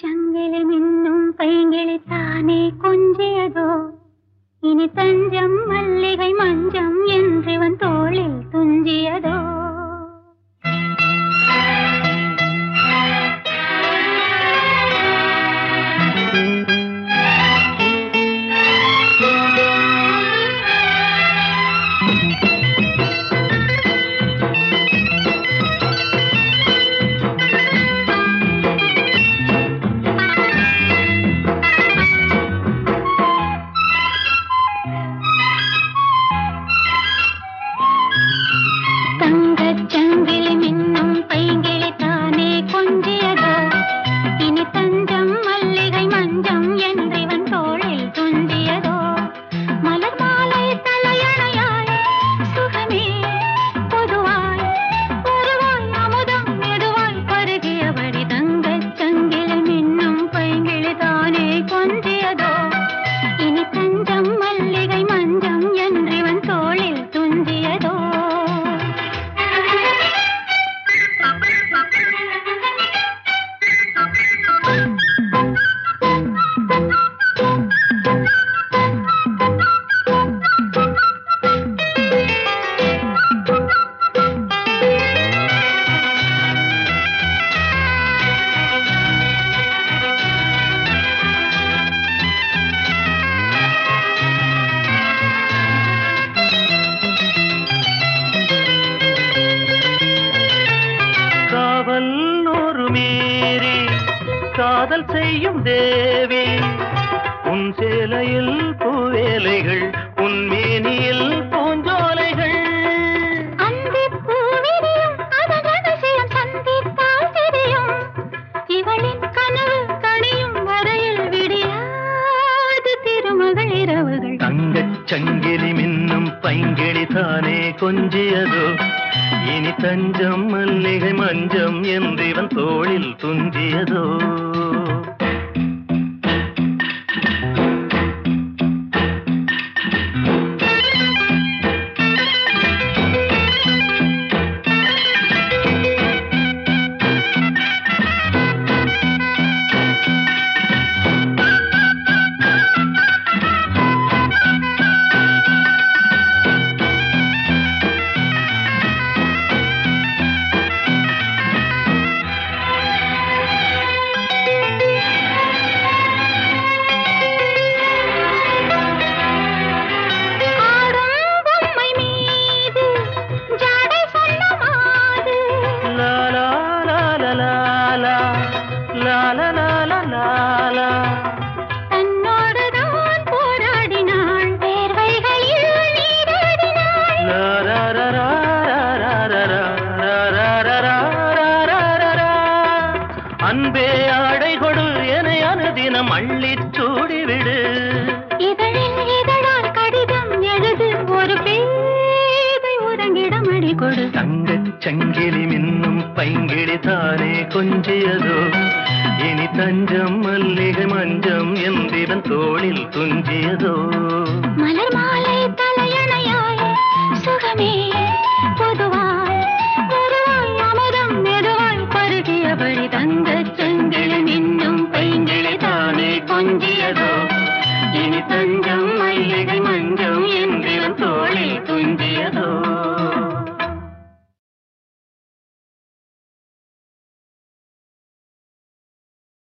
ചങ്കിലിന്നും പൈങ്കിളി താനേ കൊഞ്ചിയതോ ഇനി തഞ്ചം മല്ലികൈ காதல் செய்யும் தேவி. உன் சேலையில் பூவேலைகள் உன் மேனியில் பூஞ்சோலைகள். சங்கிலி மின்னும் பைங்கே தானே கொஞ்சியதோ? இனி தஞ்சம் மல்லிகை மஞ்சம் என்றிவன் தோளில் துஞ்சியதோ? அன்பே ஆடை கொடு என அனுதினம் அள்ளி சூடிவிடு இதழில் இதழால் கடிதம் எழுது ஒரு பேதை உறங்கிடம் அடி கொடு கொஞ்சியதோ ഇനി തഞ്ചം മല്ലിക മഞ്ചം എന്തിവൻ തോളിൽ തുഞ്ചിയതോ മലർമാലൈ തലയണയായി സുഖമേ പൊതുവായി പൊതുവായി അമരം മെതുവായി പരുകിയവഴി തങ്ക ചെങ്കിളി നിന്നും പെങ്കിളി താനേ കൊഞ്ചിയതോ ഇനി തഞ്ച